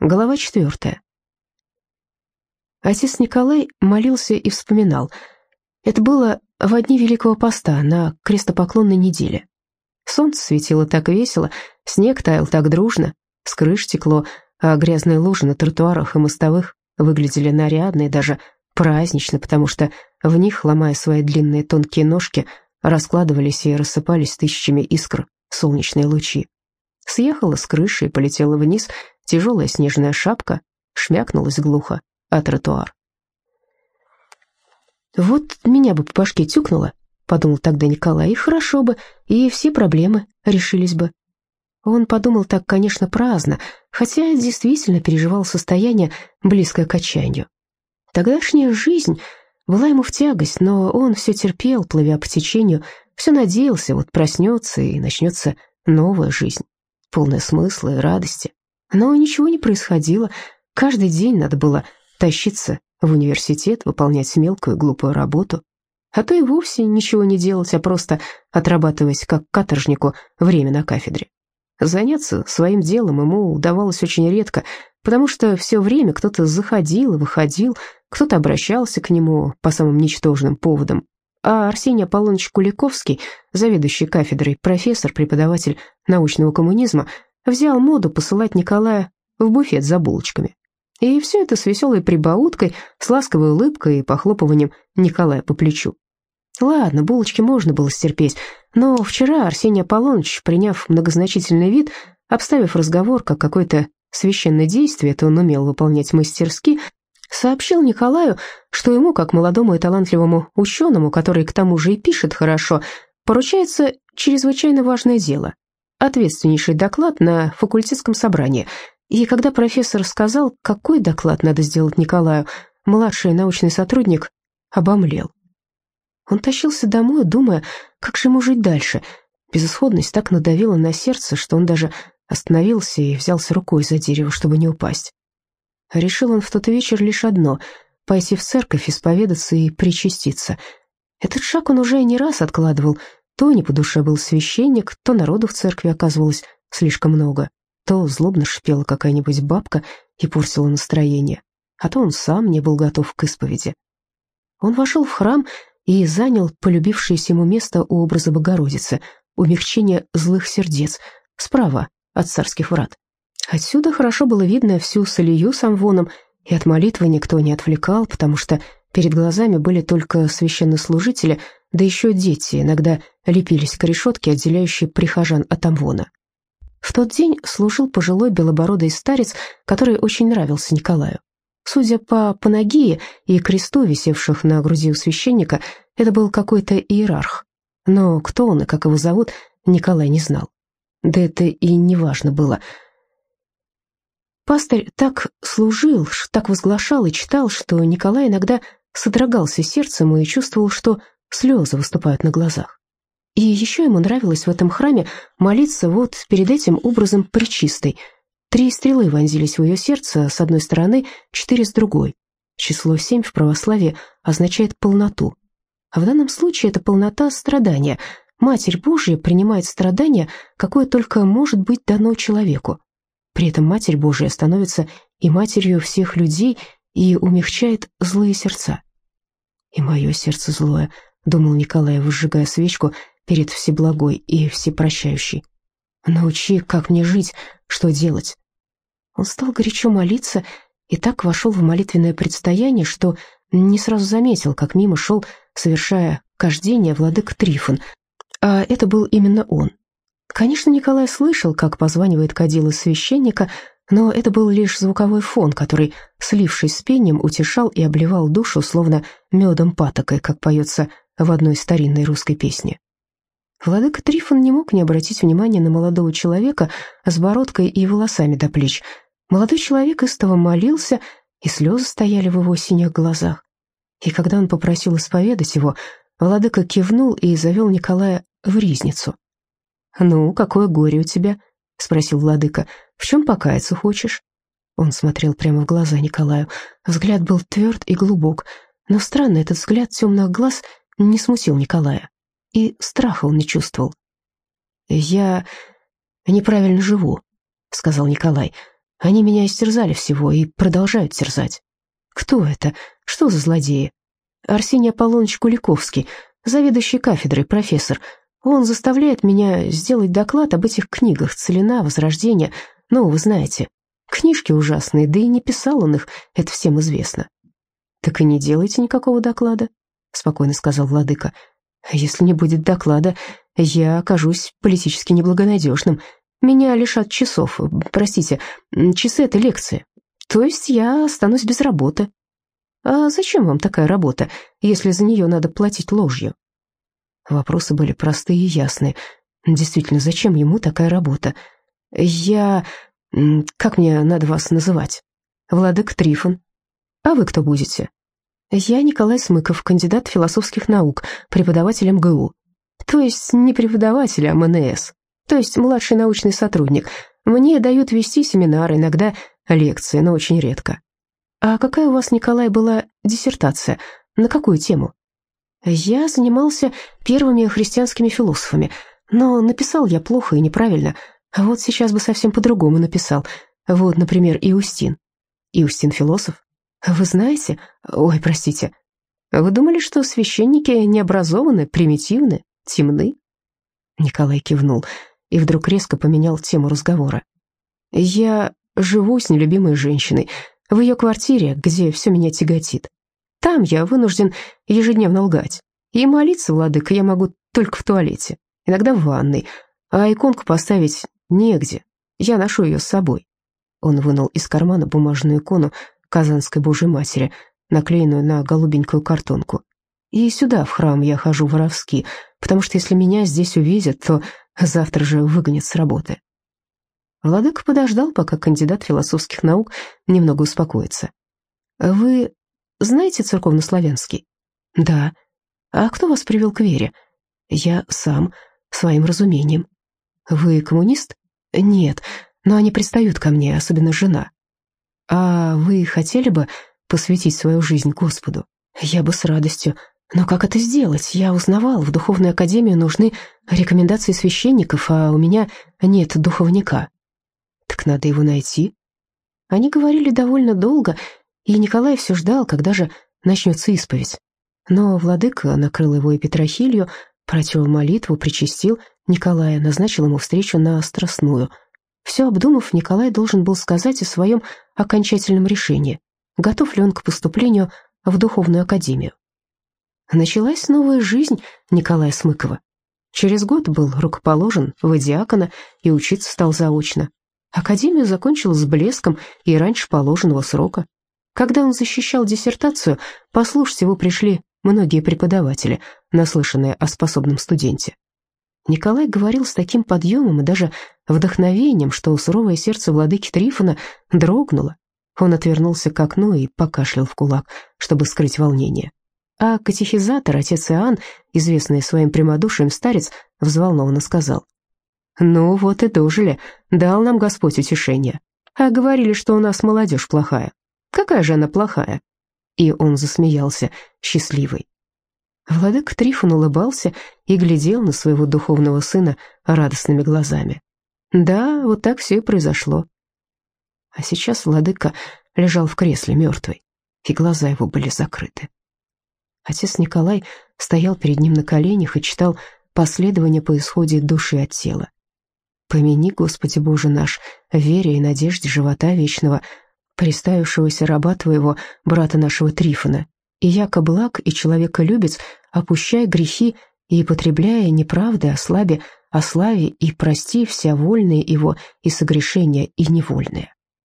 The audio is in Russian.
Глава четвертая. Отец Николай молился и вспоминал. Это было в дни Великого Поста, на крестопоклонной неделе. Солнце светило так весело, снег таял так дружно, с крыш текло, а грязные лужи на тротуарах и мостовых выглядели нарядно и даже празднично, потому что в них, ломая свои длинные тонкие ножки, раскладывались и рассыпались тысячами искр солнечные лучи. Съехала с крыши и полетела вниз тяжелая снежная шапка, шмякнулась глухо о тротуар. «Вот меня бы по башке тюкнуло», — подумал тогда Николай, — «и хорошо бы, и все проблемы решились бы». Он подумал так, конечно, праздно, хотя действительно переживал состояние, близкое к отчаянию. Тогдашняя жизнь была ему в тягость, но он все терпел, плывя по течению, все надеялся, вот проснется и начнется новая жизнь, полная смысла и радости. Но ничего не происходило, каждый день надо было тащиться в университет, выполнять мелкую глупую работу, а то и вовсе ничего не делать, а просто отрабатывать как каторжнику время на кафедре. Заняться своим делом ему удавалось очень редко, потому что все время кто-то заходил и выходил, кто-то обращался к нему по самым ничтожным поводам. А Арсений Аполлоныч Куликовский, заведующий кафедрой, профессор, преподаватель научного коммунизма, взял моду посылать Николая в буфет за булочками. И все это с веселой прибауткой, с ласковой улыбкой и похлопыванием Николая по плечу. Ладно, булочки можно было стерпеть, но вчера Арсений Аполлоныч, приняв многозначительный вид, обставив разговор как какое-то священное действие, это он умел выполнять мастерски, сообщил Николаю, что ему, как молодому и талантливому ученому, который к тому же и пишет хорошо, поручается чрезвычайно важное дело – ответственнейший доклад на факультетском собрании. И когда профессор сказал, какой доклад надо сделать Николаю, младший научный сотрудник обомлел. Он тащился домой, думая, как же ему жить дальше. Безысходность так надавила на сердце, что он даже остановился и взялся рукой за дерево, чтобы не упасть. Решил он в тот вечер лишь одно — пойти в церковь, исповедаться и причаститься. Этот шаг он уже не раз откладывал. То не по душе был священник, то народу в церкви оказывалось слишком много, то злобно шипела какая-нибудь бабка и портила настроение, а то он сам не был готов к исповеди. Он вошел в храм и занял полюбившееся ему место у образа Богородицы, умягчение злых сердец, справа от царских врат. Отсюда хорошо было видно всю солью с амвоном, и от молитвы никто не отвлекал, потому что перед глазами были только священнослужители, да еще дети иногда лепились к решетке, отделяющей прихожан от амвона. В тот день служил пожилой белобородый старец, который очень нравился Николаю. Судя по панагии и кресту, висевших на груди у священника, это был какой-то иерарх. Но кто он и как его зовут, Николай не знал. Да это и не важно было. Пастырь так служил, так возглашал и читал, что Николай иногда содрогался сердцем и чувствовал, что слезы выступают на глазах. И еще ему нравилось в этом храме молиться вот перед этим образом причистой – Три стрелы вонзились в ее сердце с одной стороны, четыре с другой. Число семь в православии означает полноту. А в данном случае это полнота страдания. Матерь Божья принимает страдания, какое только может быть дано человеку. При этом Матерь Божья становится и матерью всех людей и умягчает злые сердца. «И мое сердце злое», — думал Николай, выжигая свечку перед Всеблагой и Всепрощающей. «Научи, как мне жить, что делать». Он стал горячо молиться и так вошел в молитвенное предстояние, что не сразу заметил, как мимо шел, совершая кождение, владык Трифон, а это был именно он. Конечно, Николай слышал, как позванивает кадила священника, но это был лишь звуковой фон, который, слившись с пением, утешал и обливал душу, словно медом патокой, как поется в одной старинной русской песне. Владыка Трифон не мог не обратить внимания на молодого человека с бородкой и волосами до плеч – Молодой человек истово молился, и слезы стояли в его синих глазах. И когда он попросил исповедать его, владыка кивнул и завел Николая в ризницу. «Ну, какое горе у тебя?» — спросил владыка. «В чем покаяться хочешь?» Он смотрел прямо в глаза Николаю. Взгляд был тверд и глубок, но странно, этот взгляд темных глаз не смутил Николая. И страха он не чувствовал. «Я неправильно живу», — сказал Николай. Они меня истерзали всего и продолжают терзать. Кто это? Что за злодеи? Арсений Аполлоныч Куликовский, заведующий кафедрой, профессор. Он заставляет меня сделать доклад об этих книгах «Целина», «Возрождение». Ну, вы знаете, книжки ужасные, да и не писал он их, это всем известно. «Так и не делайте никакого доклада», — спокойно сказал владыка. «Если не будет доклада, я окажусь политически неблагонадежным. Меня лишат часов, простите, часы — это лекции. То есть я останусь без работы. А зачем вам такая работа, если за нее надо платить ложью?» Вопросы были простые и ясные. Действительно, зачем ему такая работа? Я... Как мне надо вас называть? Владык Трифон. А вы кто будете? Я Николай Смыков, кандидат философских наук, преподаватель МГУ. То есть не преподаватель, а МНС. То есть младший научный сотрудник. Мне дают вести семинары, иногда лекции, но очень редко. А какая у вас, Николай, была диссертация? На какую тему? Я занимался первыми христианскими философами, но написал я плохо и неправильно. Вот сейчас бы совсем по-другому написал. Вот, например, Иустин. Иустин философ? Вы знаете? Ой, простите. Вы думали, что священники необразованы, примитивны, темны? Николай кивнул и вдруг резко поменял тему разговора. Я живу с нелюбимой женщиной в ее квартире, где все меня тяготит. Там я вынужден ежедневно лгать. И молиться, владыка, я могу только в туалете, иногда в ванной, а иконку поставить негде. Я ношу ее с собой. Он вынул из кармана бумажную икону Казанской Божьей Матери, наклеенную на голубенькую картонку. И сюда, в храм, я хожу воровски, потому что если меня здесь увидят, то завтра же выгонят с работы. Владыка подождал, пока кандидат философских наук немного успокоится. «Вы знаете церковнославянский?» «Да». «А кто вас привел к вере?» «Я сам, своим разумением». «Вы коммунист?» «Нет, но они пристают ко мне, особенно жена». «А вы хотели бы посвятить свою жизнь Господу?» «Я бы с радостью. Но как это сделать? Я узнавал, в духовную академию нужны рекомендации священников, а у меня нет духовника». «Так надо его найти». Они говорили довольно долго, и Николай все ждал, когда же начнется исповедь. Но владыка накрыл его и Петрохилью, прочел молитву, причастил Николая, назначил ему встречу на Страстную. Все обдумав, Николай должен был сказать о своем окончательном решении, готов ли он к поступлению в духовную академию. Началась новая жизнь Николая Смыкова. Через год был рукоположен в диакона и учиться стал заочно. Академию закончил с блеском и раньше положенного срока. Когда он защищал диссертацию, послушать его пришли многие преподаватели, наслышанные о способном студенте. Николай говорил с таким подъемом и даже вдохновением, что суровое сердце владыки Трифона дрогнуло. Он отвернулся к окну и покашлял в кулак, чтобы скрыть волнение. А катехизатор, отец Иоанн, известный своим прямодушием старец, взволнованно сказал. «Ну вот и дожили, дал нам Господь утешение. А говорили, что у нас молодежь плохая. Какая же она плохая?» И он засмеялся, счастливый. Владыка Трифон улыбался и глядел на своего духовного сына радостными глазами. Да, вот так все и произошло. А сейчас владыка лежал в кресле мертвый, и глаза его были закрыты. Отец Николай стоял перед ним на коленях и читал последование по исходе души от тела. «Помяни, Господи Боже наш, вере и надежде живота вечного, приставившегося раба твоего, брата нашего Трифона, и яко благ и человеколюбец, опущай грехи и, потребляя неправды о слабе, о славе и прости вся вольные его и согрешения и невольные.